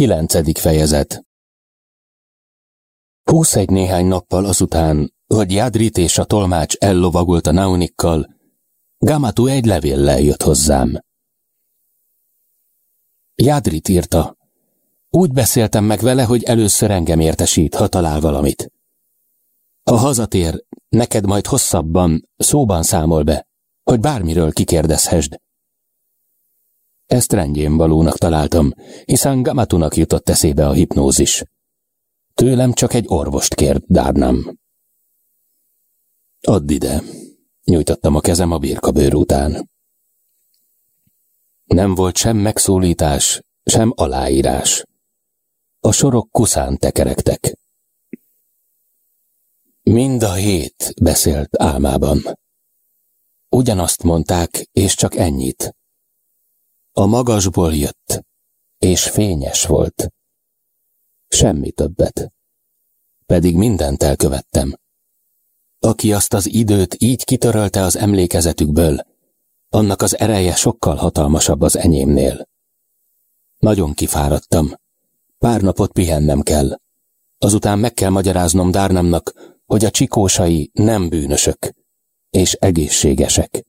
Kilencedik fejezet Húsz-egy néhány nappal azután, hogy Jadrit és a tolmács ellovagult a Naunikkal, Gamatu egy levéllel jött hozzám. Jadrit írta. Úgy beszéltem meg vele, hogy először engem értesít, ha talál valamit. Ha hazatér, neked majd hosszabban, szóban számol be, hogy bármiről kikérdezhesd. Ezt rendjén valónak találtam, hiszen Gamatunak jutott eszébe a hipnózis. Tőlem csak egy orvost kért, Dárnám. Add ide. Nyújtottam a kezem a birkabőr után. Nem volt sem megszólítás, sem aláírás. A sorok kuszán tekerektek. Mind a hét beszélt álmában. Ugyanazt mondták, és csak ennyit. A magasból jött, és fényes volt. Semmi többet. Pedig mindent elkövettem. Aki azt az időt így kitörölte az emlékezetükből, annak az ereje sokkal hatalmasabb az enyémnél. Nagyon kifáradtam. Pár napot pihennem kell. Azután meg kell magyaráznom Dárnamnak, hogy a csikósai nem bűnösök, és egészségesek.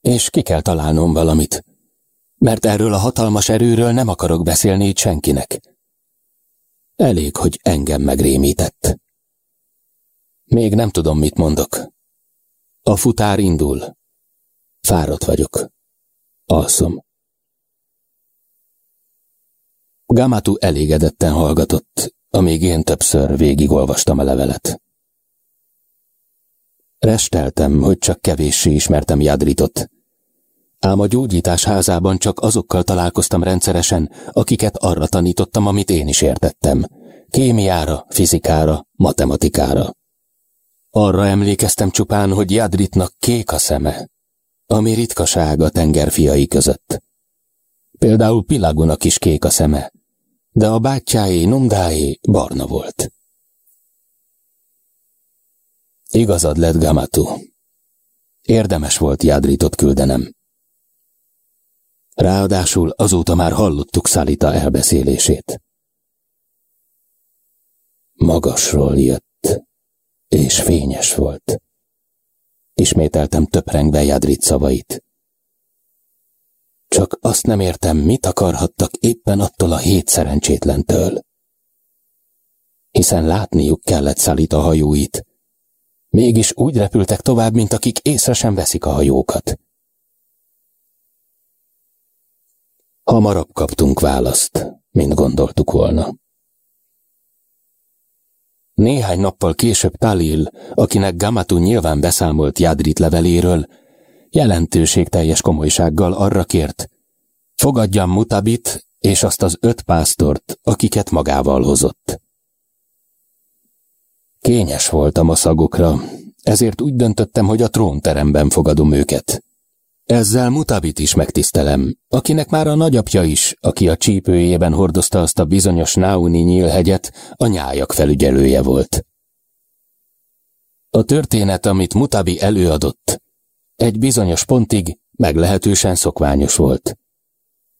És ki kell találnom valamit, mert erről a hatalmas erőről nem akarok beszélni itt senkinek. Elég, hogy engem megrémített. Még nem tudom, mit mondok. A futár indul. Fáradt vagyok. Alszom. Gamatu elégedetten hallgatott, amíg én többször végigolvastam a levelet. Resteltem, hogy csak kevéssé ismertem Jadritot, Ám a gyógyítás házában csak azokkal találkoztam rendszeresen, akiket arra tanítottam, amit én is értettem. Kémiára, fizikára, matematikára. Arra emlékeztem csupán, hogy Jadritnak kék a szeme, ami ritkaság a tengerfiai között. Például Pilagunak is kék a szeme, de a bátyjáé, Numdáé barna volt. Igazad lett, Gamatu. Érdemes volt Jadritot küldenem. Ráadásul azóta már hallottuk Szalita elbeszélését. Magasról jött, és fényes volt. Ismételtem töprengve Jadrit szavait. Csak azt nem értem, mit akarhattak éppen attól a hét szerencsétlentől. Hiszen látniuk kellett Szalita hajóit. Mégis úgy repültek tovább, mint akik észre sem veszik a hajókat. Hamarabb kaptunk választ, mint gondoltuk volna. Néhány nappal később Talil, akinek Gamatu nyilván beszámolt Jadrit leveléről, jelentőségteljes komolysággal arra kért, fogadjam Mutabit és azt az öt pásztort, akiket magával hozott. Kényes voltam a szagokra, ezért úgy döntöttem, hogy a trónteremben fogadom őket. Ezzel Mutabit is megtisztelem, akinek már a nagyapja is, aki a csípőjében hordozta azt a bizonyos Nauni nyílhegyet, a nyájak felügyelője volt. A történet, amit Mutabi előadott, egy bizonyos pontig meglehetősen szokványos volt.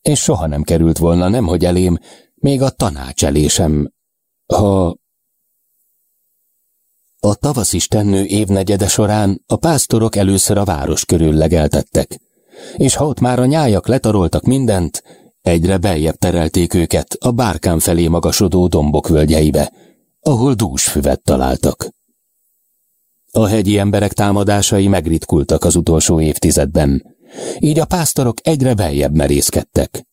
És soha nem került volna nemhogy elém, még a tanácselésem, ha a tavaszistennő évnegyede során a pásztorok először a város körül legeltettek, és ha ott már a nyájak letaroltak mindent, egyre beljebb terelték őket a bárkán felé magasodó dombok völgyeibe, ahol dúsfüvet találtak. A hegyi emberek támadásai megritkultak az utolsó évtizedben, így a pásztorok egyre beljebb merészkedtek.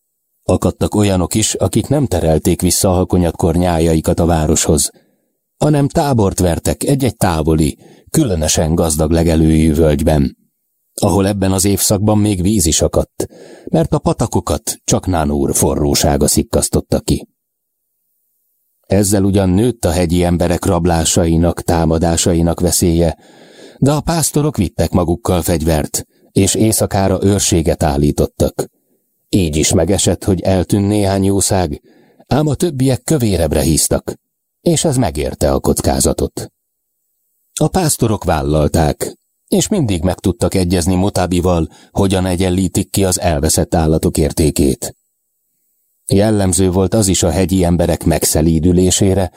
Akadtak olyanok is, akik nem terelték vissza a halkonyatkor nyájaikat a városhoz, hanem tábort vertek egy-egy távoli, különösen gazdag legelőjű völgyben, ahol ebben az évszakban még víz is akadt, mert a patakokat csak Nánúr forrósága szikkasztotta ki. Ezzel ugyan nőtt a hegyi emberek rablásainak, támadásainak veszélye, de a pásztorok vittek magukkal fegyvert, és éjszakára őrséget állítottak. Így is megesett, hogy eltűn néhány jószág, ám a többiek kövérebre híztak, és ez megérte a kockázatot. A pásztorok vállalták, és mindig meg tudtak egyezni Motábival, hogyan egyenlítik ki az elveszett állatok értékét. Jellemző volt az is a hegyi emberek megszelídülésére,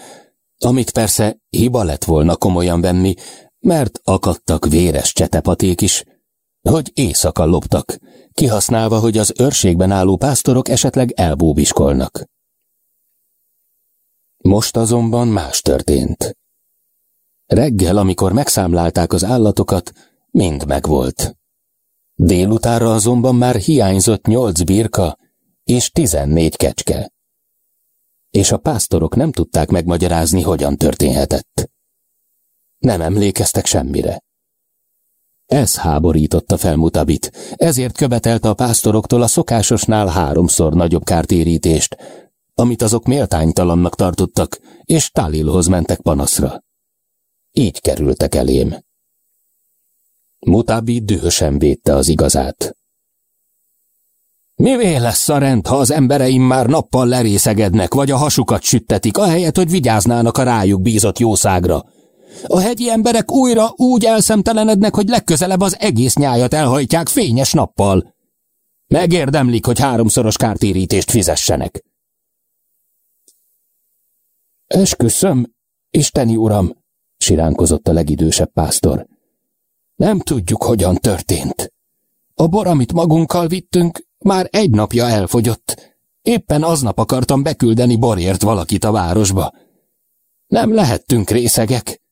amit persze hiba lett volna komolyan venni, mert akadtak véres csetepaték is, hogy éjszaka loptak, kihasználva, hogy az őrségben álló pásztorok esetleg elbóbiskolnak. Most azonban más történt. Reggel, amikor megszámlálták az állatokat, mind megvolt. Délutára azonban már hiányzott nyolc birka és tizennégy kecske. És a pásztorok nem tudták megmagyarázni, hogyan történhetett. Nem emlékeztek semmire. Ez háborította fel Mutabit, ezért követelte a pásztoroktól a szokásosnál háromszor nagyobb kártérítést, amit azok méltánytalannak tartottak, és Talilhoz mentek panaszra. Így kerültek elém. Mutabi dühösen védte az igazát. Mivé lesz a rend, ha az embereim már nappal lerészegednek, vagy a hasukat süttetik, ahelyett, hogy vigyáznának a rájuk bízott jószágra? A hegyi emberek újra úgy elszemtelenednek, hogy legközelebb az egész nyájat elhajtják fényes nappal. Megérdemlik, hogy háromszoros kártérítést fizessenek. Esküszöm, Isteni uram, siránkozott a legidősebb pásztor. Nem tudjuk, hogyan történt. A bor, amit magunkkal vittünk, már egy napja elfogyott. Éppen aznap akartam beküldeni borért valakit a városba. Nem lehettünk részegek.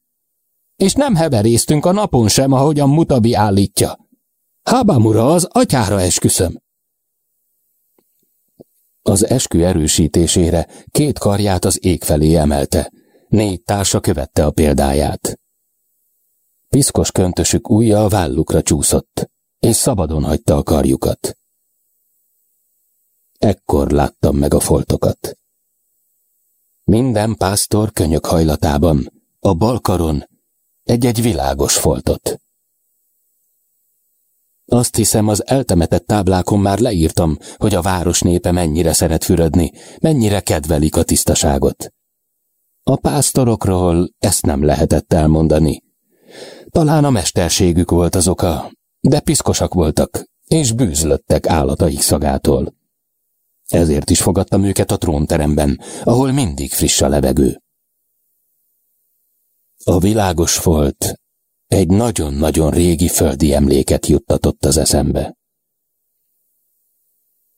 És nem heveréztünk a napon sem, ahogyan Mutabi állítja. Hábamura az atyára esküszöm. Az eskü erősítésére két karját az ég felé emelte. Négy társa követte a példáját. Piszkos köntösük ujja a vállukra csúszott, és szabadon hagyta a karjukat. Ekkor láttam meg a foltokat. Minden pásztor könyök hajlatában, a bal karon egy-egy világos foltot. Azt hiszem, az eltemetett táblákon már leírtam, hogy a város népe mennyire szeret fürödni, mennyire kedvelik a tisztaságot. A pásztorokról ezt nem lehetett elmondani. Talán a mesterségük volt az oka, de piszkosak voltak, és bűzlöttek állataik szagától. Ezért is fogadtam őket a trónteremben, ahol mindig friss a levegő. A világos volt egy nagyon-nagyon régi földi emléket juttatott az eszembe.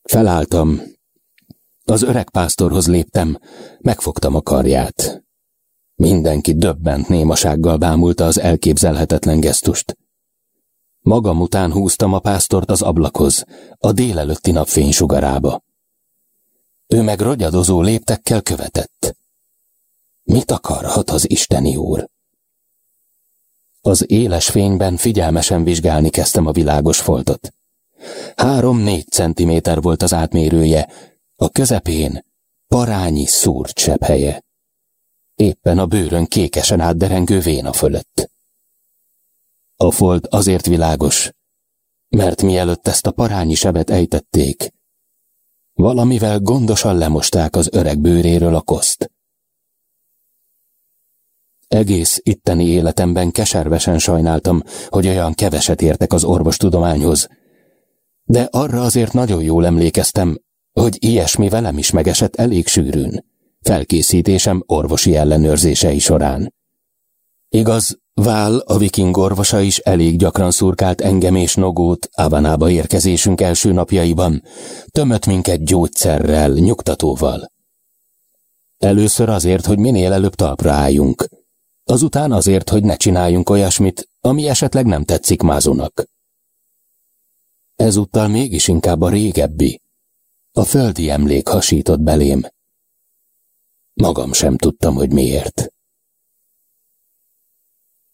Felálltam, az öreg pásztorhoz léptem, megfogtam a karját. Mindenki döbbent némasággal bámulta az elképzelhetetlen gesztust. Magam után húztam a pásztort az ablakhoz, a délelőtti napfény sugarába. Ő meg rogyadozó léptekkel követett. Mit akarhat az Isteni úr? Az éles fényben figyelmesen vizsgálni kezdtem a világos foltot. Három-négy centiméter volt az átmérője, a közepén parányi szúrt helye. Éppen a bőrön kékesen átderengő véna fölött. A folt azért világos, mert mielőtt ezt a parányi sebet ejtették, valamivel gondosan lemosták az öreg bőréről a koszt. Egész itteni életemben keservesen sajnáltam, hogy olyan keveset értek az orvostudományhoz. De arra azért nagyon jól emlékeztem, hogy ilyesmi velem is megesett elég sűrűn, felkészítésem orvosi ellenőrzései során. Igaz, Vál, a viking orvosa is elég gyakran szurkált engem és Nogót Avanába érkezésünk első napjaiban, tömött minket gyógyszerrel, nyugtatóval. Először azért, hogy minél előbb talpra álljunk, azután azért, hogy ne csináljunk olyasmit, ami esetleg nem tetszik Mázunak. Ezúttal mégis inkább a régebbi, a földi emlék hasított belém. Magam sem tudtam, hogy miért.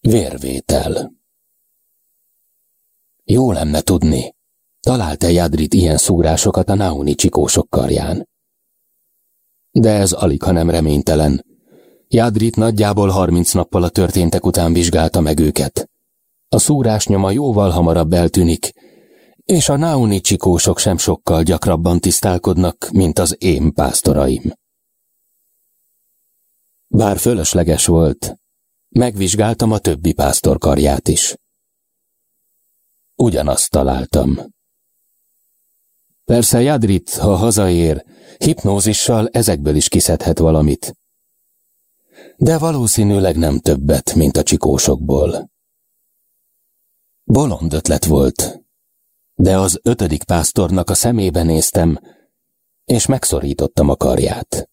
Vérvétel Jó lenne tudni, talált-e Jadrit ilyen szúrásokat a Nauni csikósok karján. De ez alig, ha nem reménytelen, Jadrit nagyjából harminc nappal a történtek után vizsgálta meg őket. A szúrás nyoma jóval hamarabb eltűnik, és a náuni csikósok sem sokkal gyakrabban tisztálkodnak, mint az én pásztoraim. Bár fölösleges volt, megvizsgáltam a többi pásztor karját is. Ugyanazt találtam. Persze Jadrit, ha hazaér, hipnózissal ezekből is kiszedhet valamit. De valószínűleg nem többet, mint a csikósokból. Bolond ötlet volt, de az ötödik pásztornak a szemébe néztem, és megszorítottam a karját.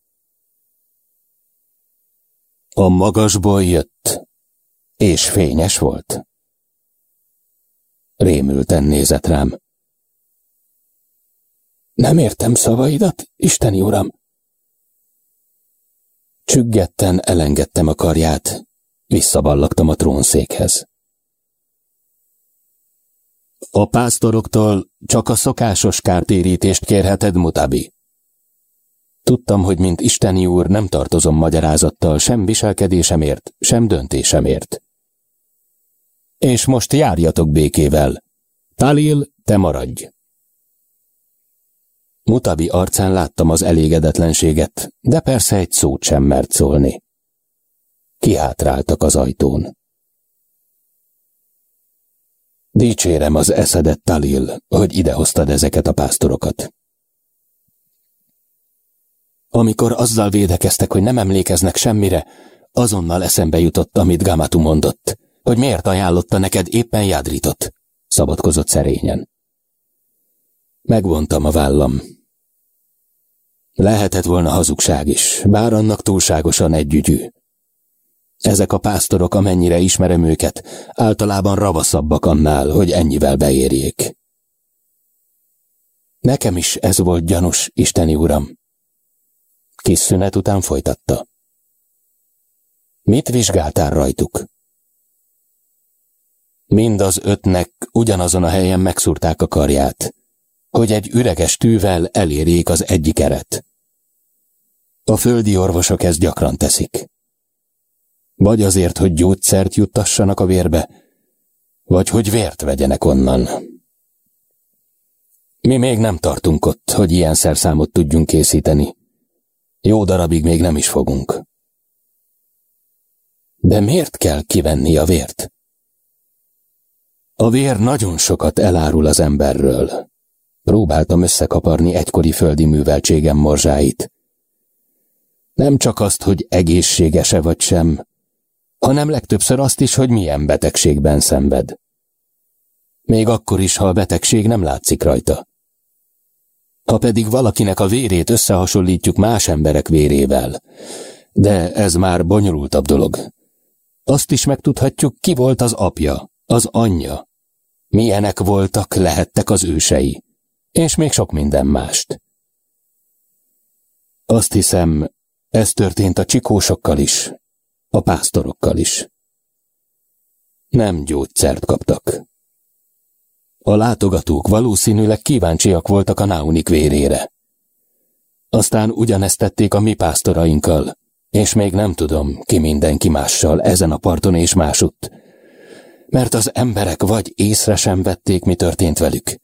A magasból jött, és fényes volt. Rémülten nézett rám. Nem értem szavaidat, Isteni Uram. Csüggetten elengedtem a karját, visszaballagtam a trónszékhez. A pásztoroktól csak a szokásos kártérítést kérheted, Mutabi. Tudtam, hogy mint Isteni úr nem tartozom magyarázattal sem viselkedésemért, sem döntésemért. És most járjatok békével. Talil, te maradj. Mutabi arcán láttam az elégedetlenséget, de persze egy szót sem mert szólni. Kihátráltak az ajtón. Dicsérem az eszedet, Talil, hogy idehoztad ezeket a pásztorokat. Amikor azzal védekeztek, hogy nem emlékeznek semmire, azonnal eszembe jutott, amit Gamatu mondott, hogy miért ajánlotta neked éppen Jádritot, szabadkozott szerényen. Megvontam a vállam. Lehetett volna hazugság is, bár annak túlságosan együgyű. Ezek a pásztorok, amennyire ismerem őket, általában ravaszabbak annál, hogy ennyivel beérjék. Nekem is ez volt gyanús, Isteni Uram. Kis szünet után folytatta. Mit vizsgáltál rajtuk? Mind az ötnek ugyanazon a helyen megszúrták a karját, hogy egy üreges tűvel elérjék az egyik eret. A földi orvosok ezt gyakran teszik. Vagy azért, hogy gyógyszert juttassanak a vérbe, vagy hogy vért vegyenek onnan. Mi még nem tartunk ott, hogy ilyen szerszámot tudjunk készíteni. Jó darabig még nem is fogunk. De miért kell kivenni a vért? A vér nagyon sokat elárul az emberről. Próbáltam összekaparni egykori földi műveltségem morzsáit. Nem csak azt, hogy egészségese vagy sem, hanem legtöbbször azt is, hogy milyen betegségben szenved. Még akkor is, ha a betegség nem látszik rajta. Ha pedig valakinek a vérét összehasonlítjuk más emberek vérével, de ez már bonyolultabb dolog. Azt is megtudhatjuk, ki volt az apja, az anyja, milyenek voltak, lehettek az ősei, és még sok minden mást. Azt hiszem, ez történt a csikósokkal is, a pásztorokkal is. Nem gyógyszert kaptak. A látogatók valószínűleg kíváncsiak voltak a náunik vérére. Aztán ugyanezt tették a mi pásztorainkkal, és még nem tudom, ki mindenki mással ezen a parton és másutt, mert az emberek vagy észre sem vették, mi történt velük,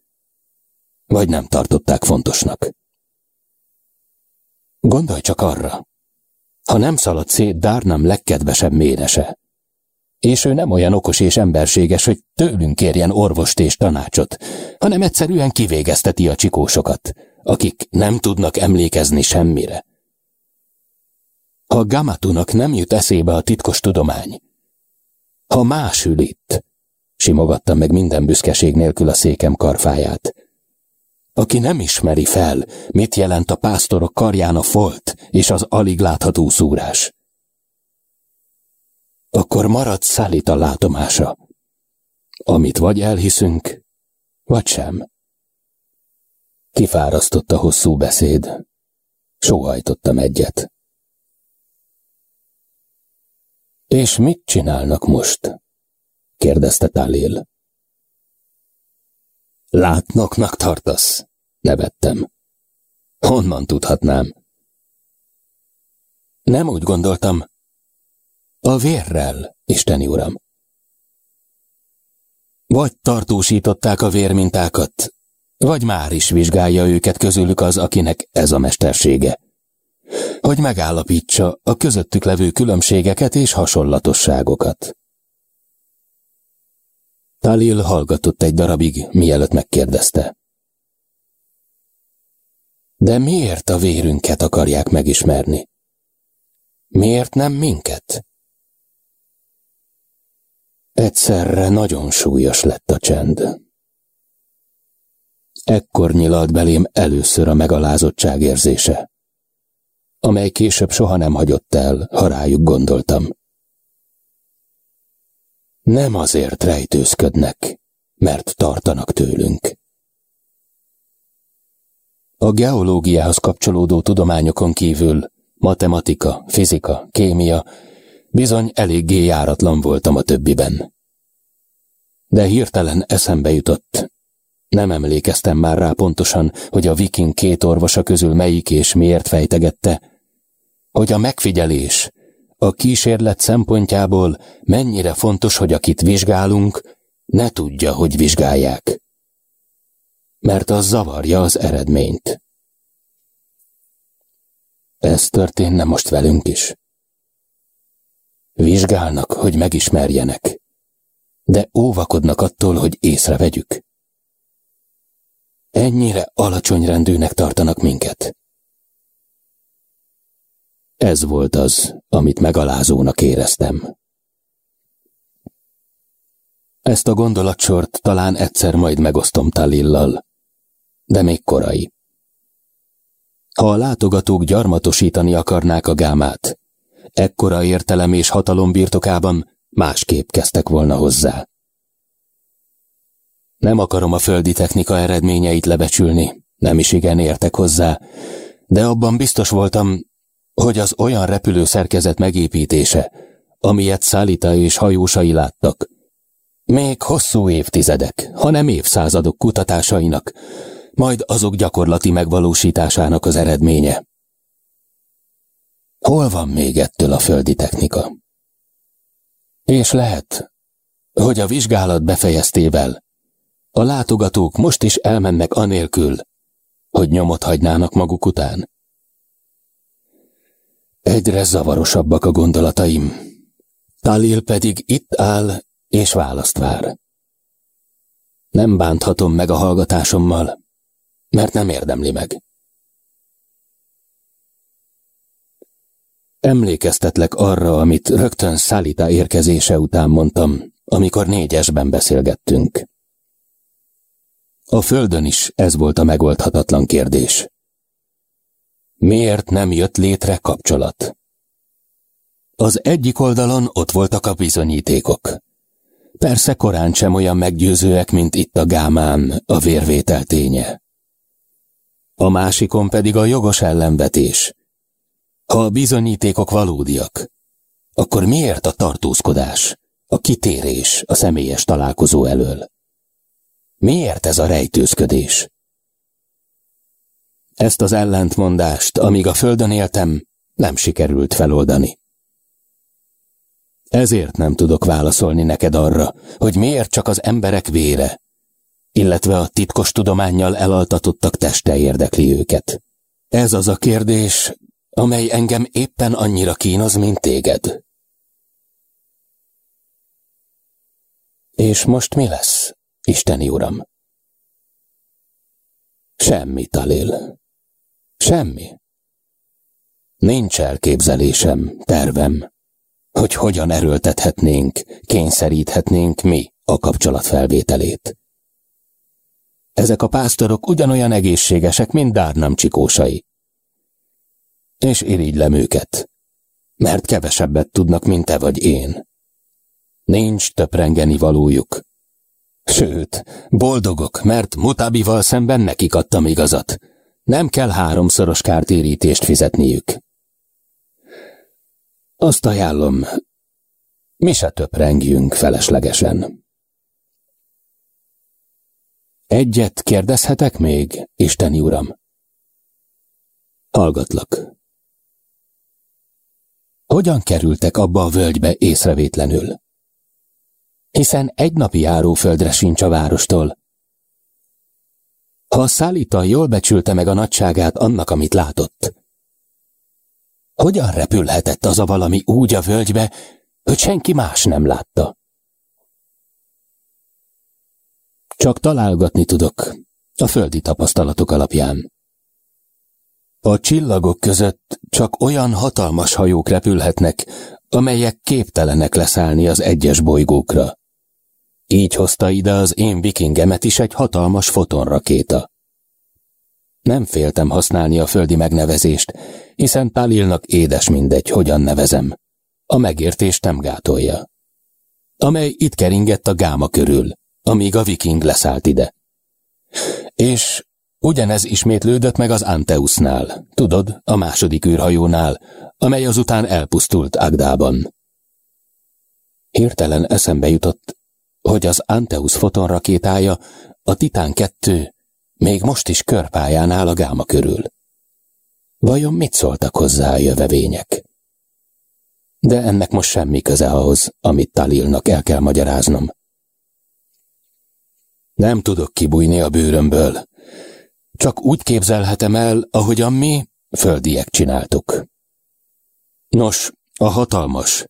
vagy nem tartották fontosnak. Gondolj csak arra, ha nem szalad szét Dárnam legkedvesebb ménese, és ő nem olyan okos és emberséges, hogy tőlünk kérjen orvost és tanácsot, hanem egyszerűen kivégezteti a csikósokat, akik nem tudnak emlékezni semmire. Ha Gamatunak nem jut eszébe a titkos tudomány, ha más ül itt, simogattam meg minden büszkeség nélkül a székem karfáját, aki nem ismeri fel, mit jelent a pásztorok karján a folt és az alig látható szúrás akkor marad szállít a látomása, amit vagy elhiszünk, vagy sem. Kifárasztott a hosszú beszéd. Sóhajtottam egyet. És mit csinálnak most? kérdezte Talil. Látnoknak tartasz? Nevettem. Honnan tudhatnám? Nem úgy gondoltam, a vérrel, Isteni Uram. Vagy tartósították a vérmintákat, vagy már is vizsgálja őket közülük az, akinek ez a mestersége. Hogy megállapítsa a közöttük levő különbségeket és hasonlatosságokat. Talil hallgatott egy darabig, mielőtt megkérdezte. De miért a vérünket akarják megismerni? Miért nem minket? Egyszerre nagyon súlyos lett a csend. Ekkor nyilalt belém először a megalázottság érzése, amely később soha nem hagyott el, ha rájuk gondoltam. Nem azért rejtőzködnek, mert tartanak tőlünk. A geológiához kapcsolódó tudományokon kívül matematika, fizika, kémia, bizony eléggé járatlan voltam a többiben. De hirtelen eszembe jutott, nem emlékeztem már rá pontosan, hogy a viking két orvosa közül melyik és miért fejtegette, hogy a megfigyelés a kísérlet szempontjából mennyire fontos, hogy akit vizsgálunk, ne tudja, hogy vizsgálják. Mert az zavarja az eredményt. Ez történne most velünk is. Vizsgálnak, hogy megismerjenek, de óvakodnak attól, hogy észrevegyük. Ennyire alacsony rendűnek tartanak minket. Ez volt az, amit megalázónak éreztem. Ezt a gondolatsort talán egyszer majd megosztom Talillal, de még korai. Ha a látogatók gyarmatosítani akarnák a gámát, ekkora értelem és hatalom birtokában másképp kezdtek volna hozzá. Nem akarom a földi technika eredményeit lebecsülni, nem is igen értek hozzá, de abban biztos voltam, hogy az olyan repülő szerkezet megépítése, amilyet szállítá és hajósai láttak, még hosszú évtizedek, hanem évszázadok kutatásainak, majd azok gyakorlati megvalósításának az eredménye. Hol van még ettől a földi technika? És lehet, hogy a vizsgálat befejeztével a látogatók most is elmennek anélkül, hogy nyomot hagynának maguk után. Egyre zavarosabbak a gondolataim. Talil pedig itt áll és választ vár. Nem bánthatom meg a hallgatásommal, mert nem érdemli meg. Emlékeztetlek arra, amit rögtön Szálita érkezése után mondtam, amikor négyesben beszélgettünk. A földön is ez volt a megoldhatatlan kérdés. Miért nem jött létre kapcsolat? Az egyik oldalon ott voltak a bizonyítékok. Persze korán sem olyan meggyőzőek, mint itt a gámán, a vérvétel ténye. A másikon pedig a jogos ellenvetés. Ha a bizonyítékok valódiak, akkor miért a tartózkodás, a kitérés a személyes találkozó elől? Miért ez a rejtőzködés? Ezt az ellentmondást, amíg a földön éltem, nem sikerült feloldani. Ezért nem tudok válaszolni neked arra, hogy miért csak az emberek vére, illetve a titkos tudományjal elaltatottak teste érdekli őket. Ez az a kérdés, amely engem éppen annyira kínoz, mint téged. És most mi lesz, Isteni Uram? Semmi, Talil. Semmi. Nincs elképzelésem, tervem, hogy hogyan erőltethetnénk, kényszeríthetnénk mi a kapcsolat felvételét. Ezek a pásztorok ugyanolyan egészségesek, mint Dárnam csikósai. És irigylem őket, mert kevesebbet tudnak, mint te vagy én. Nincs töprengeni valójuk. Sőt, boldogok, mert Mutabival szemben nekik adtam igazat. Nem kell háromszoros kártérítést fizetniük. Azt ajánlom, mi se töprengjünk feleslegesen. Egyet kérdezhetek még, Isteni Uram? Hallgatlak. Hogyan kerültek abba a völgybe észrevétlenül? Hiszen egy napi járóföldre sincs a várostól. Ha a szállíta jól becsülte meg a nagyságát annak, amit látott, hogyan repülhetett az a valami úgy a völgybe, hogy senki más nem látta? Csak találgatni tudok, a földi tapasztalatok alapján. A csillagok között csak olyan hatalmas hajók repülhetnek, amelyek képtelenek leszállni az egyes bolygókra. Így hozta ide az én vikingemet is egy hatalmas fotonrakéta. Nem féltem használni a földi megnevezést, hiszen Talilnak édes mindegy, hogyan nevezem. A megértést nem gátolja. Amely itt keringett a gáma körül, amíg a viking leszállt ide. És ugyanez ismétlődött meg az Anteusnál, tudod, a második űrhajónál, amely azután elpusztult Agdában. Hirtelen eszembe jutott, hogy az Anteus fotonrakétája, a Titán 2 még most is körpályán áll a gáma körül. Vajon mit szóltak hozzá a jövevények? De ennek most semmi köze ahhoz, amit Talilnak el kell magyaráznom. Nem tudok kibújni a bőrömből. Csak úgy képzelhetem el, ahogyan mi, földiek csináltuk. Nos, a hatalmas,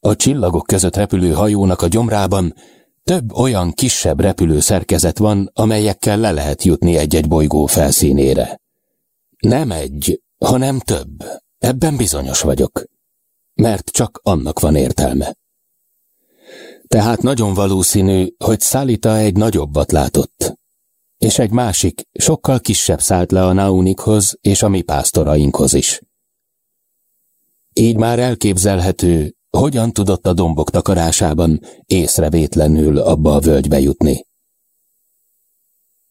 a csillagok között repülő hajónak a gyomrában több olyan kisebb repülő szerkezet van, amelyekkel le lehet jutni egy-egy bolygó felszínére. Nem egy, hanem több. Ebben bizonyos vagyok. Mert csak annak van értelme. Tehát nagyon valószínű, hogy Szalita egy nagyobbat látott, és egy másik, sokkal kisebb szállt le a Naunikhoz és a mi pásztorainkhoz is. Így már elképzelhető, hogyan tudott a dombok takarásában észrevétlenül abba a völgybe jutni.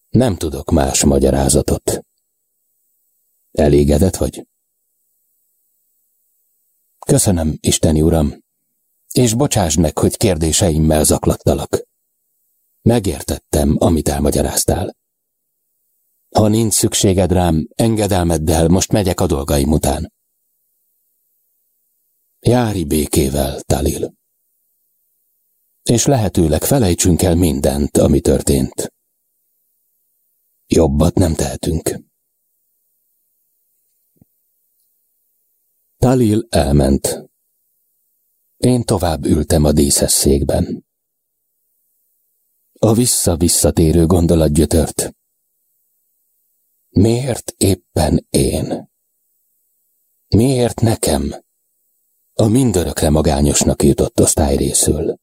Nem tudok más magyarázatot. Elégedett vagy? Köszönöm, Isteni Uram, és bocsásd meg, hogy kérdéseimmel zaklattalak. Megértettem, amit elmagyaráztál. Ha nincs szükséged rám, engedelmeddel most megyek a dolgaim után. Jári békével, Talil. És lehetőleg felejtsünk el mindent, ami történt. Jobbat nem tehetünk. Talil elment. Én tovább ültem a díszes székben. A vissza-visszatérő gondolat gyötört. Miért éppen én? Miért nekem? A mindörökre magányosnak jutott osztály részül.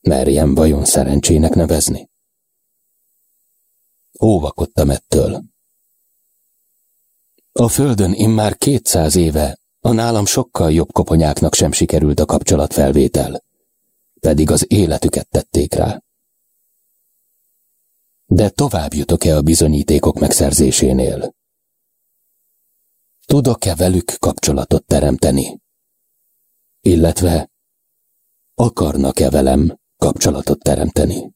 Merjem vajon szerencsének nevezni? Óvakodtam ettől. A földön immár kétszáz éve a nálam sokkal jobb koponyáknak sem sikerült a kapcsolatfelvétel, pedig az életüket tették rá. De tovább jutok-e a bizonyítékok megszerzésénél? Tudok-e velük kapcsolatot teremteni? Illetve akarnak-e velem kapcsolatot teremteni?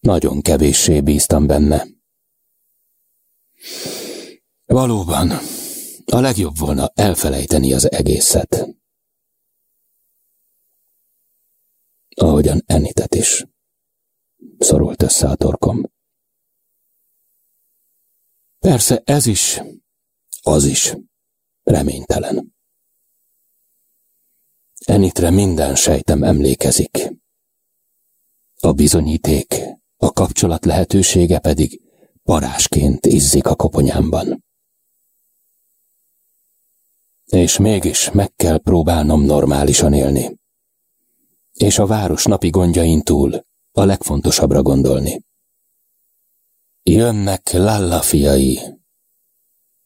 Nagyon kevéssé bíztam benne. Valóban, a legjobb volna elfelejteni az egészet. Ahogyan Enitet is. Szorult össze a torkom. Persze ez is, az is reménytelen. Enitre minden sejtem emlékezik. A bizonyíték, a kapcsolat lehetősége pedig parásként izzik a koponyámban. És mégis meg kell próbálnom normálisan élni. És a város napi gondjain túl a legfontosabbra gondolni. Jönnek Lalla fiai,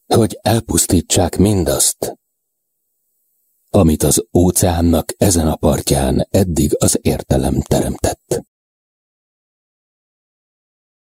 hogy elpusztítsák mindazt, amit az óceánnak ezen a partján eddig az értelem teremtett.